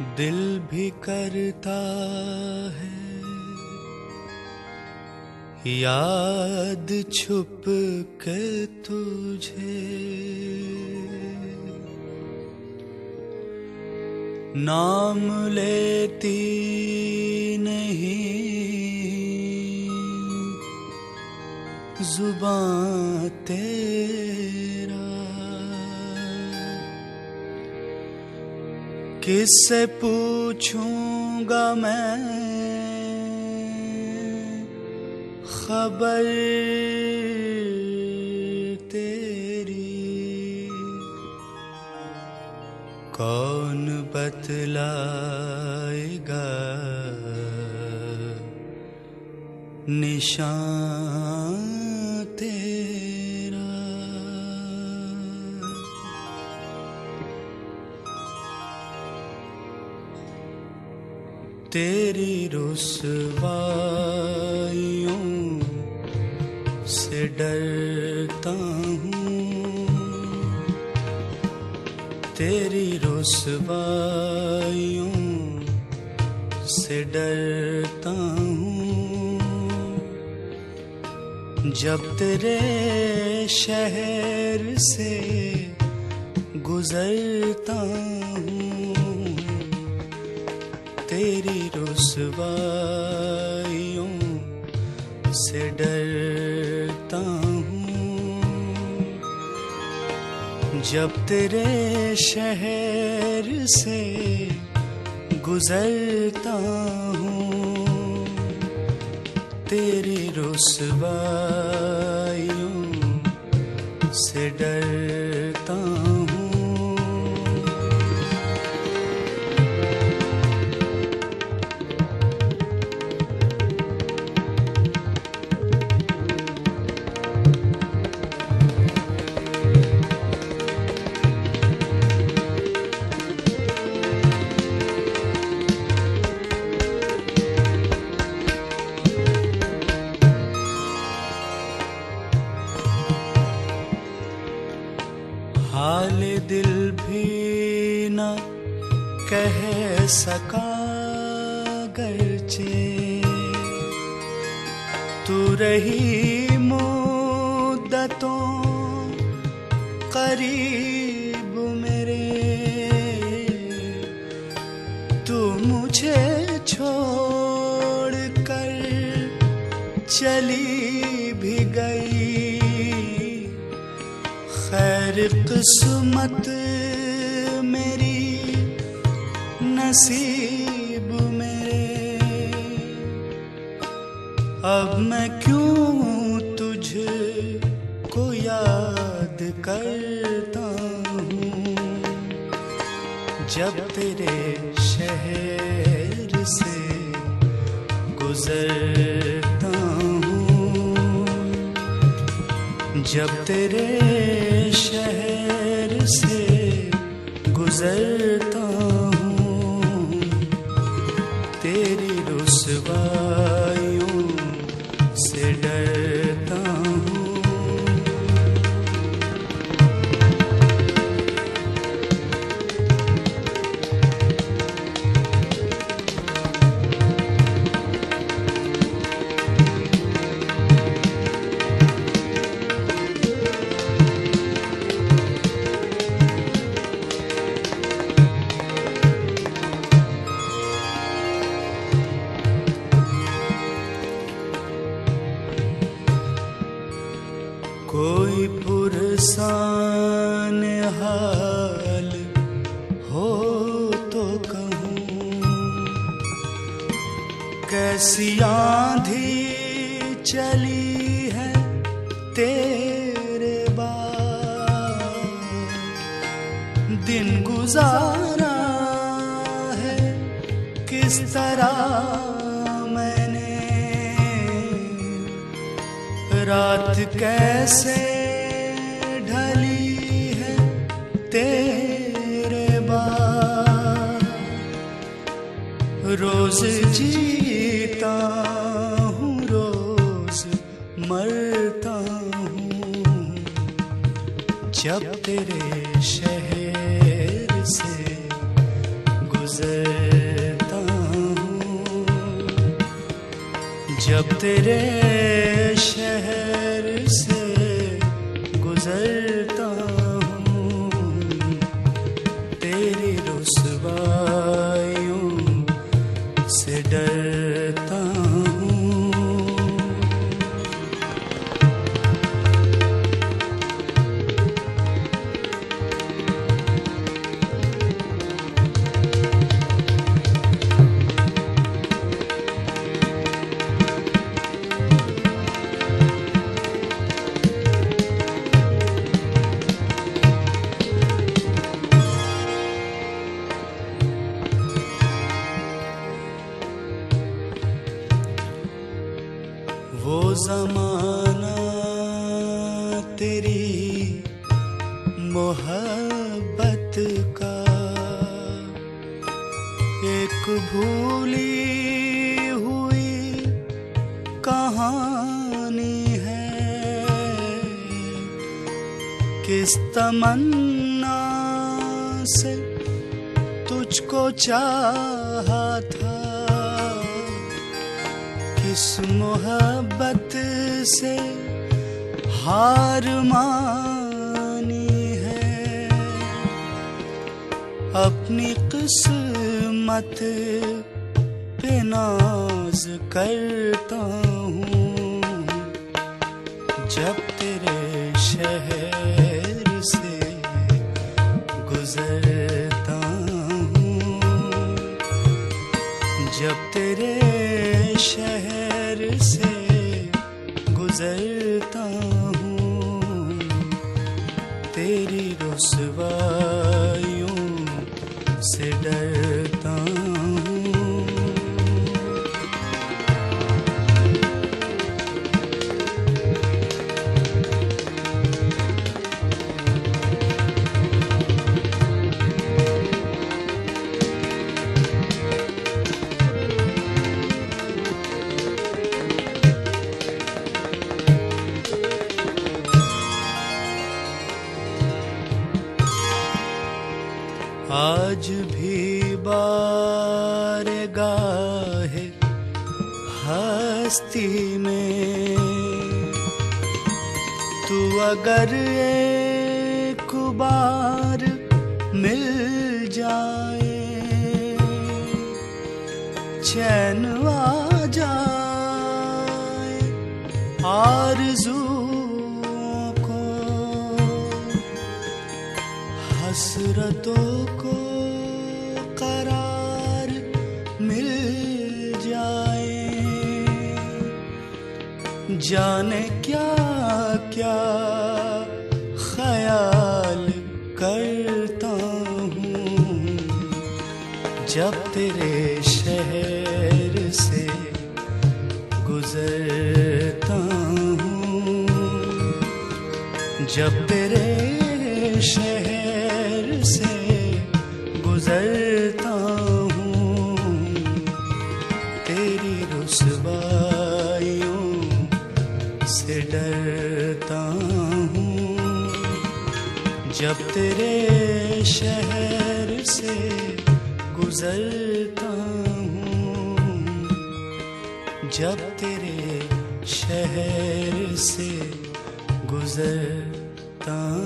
दिल भी करता है। याद छुप के तुझे। नाम लेती नहीं। ज़ुबान तेरा किससे पूछूँगा मैं? खबर तेरी। कौन बतलाएगा? निशान तेरी रुसवाइयों से डरता हूँ। तेरी रुसवाइयों से डरता हूँ। जब तेरे शहर से गुजरता हूँ तेरी रुसवाइयों से डरता हूँ। जब तेरे शहर से गुजरता हूँ, तेरी रुसवाइयों से डरता न कह सका गरचे तू रही मुद्दतों करीब मेरे। तू मुझे छोड़ कर चली भी गई। खैर किस्मत नसीब मेरे। अब मैं क्यों तुझ को याद करता हूँ? जब तेरे शहर से गुजरता हूँ। जब तेरे शहर से गुजरता कैसी आंधी चली है तेरे बाद। दिन गुजारा है, किस तरह मैंने? रात कैसे ढली है तेरे बाद? रोज जीता हूँ रोज, मरता हूँ। जब तेरे शहर से गुजरता हूँ, जब तेरे शहर से गुजरता जमाना तेरी मोहब्बत का एक भूली हुई कहानी है। किस तमन्ना से तुझको चाहा था। किस मोहब्बत से हार मानी है। अपनी किस्मत पे नाज करता हूँ। जब तेरे शहर से गुजरता हूँ। जब तेरे शहर से गुजरता हूँ। तेरी रुसवाइयों आज भी बार गाहे हस्ती में। तू अगर एक बार मिल जाए चैन जाने क्या क्या ख्याल करता हूँ। जब तेरे शहर से गुजरता हूँ। जब तेरे शहर से गुजरता हूँ। तेरी से डरता हूँ। जब तेरे शहर से गुजरता हूँ। जब तेरे शहर से गुजरता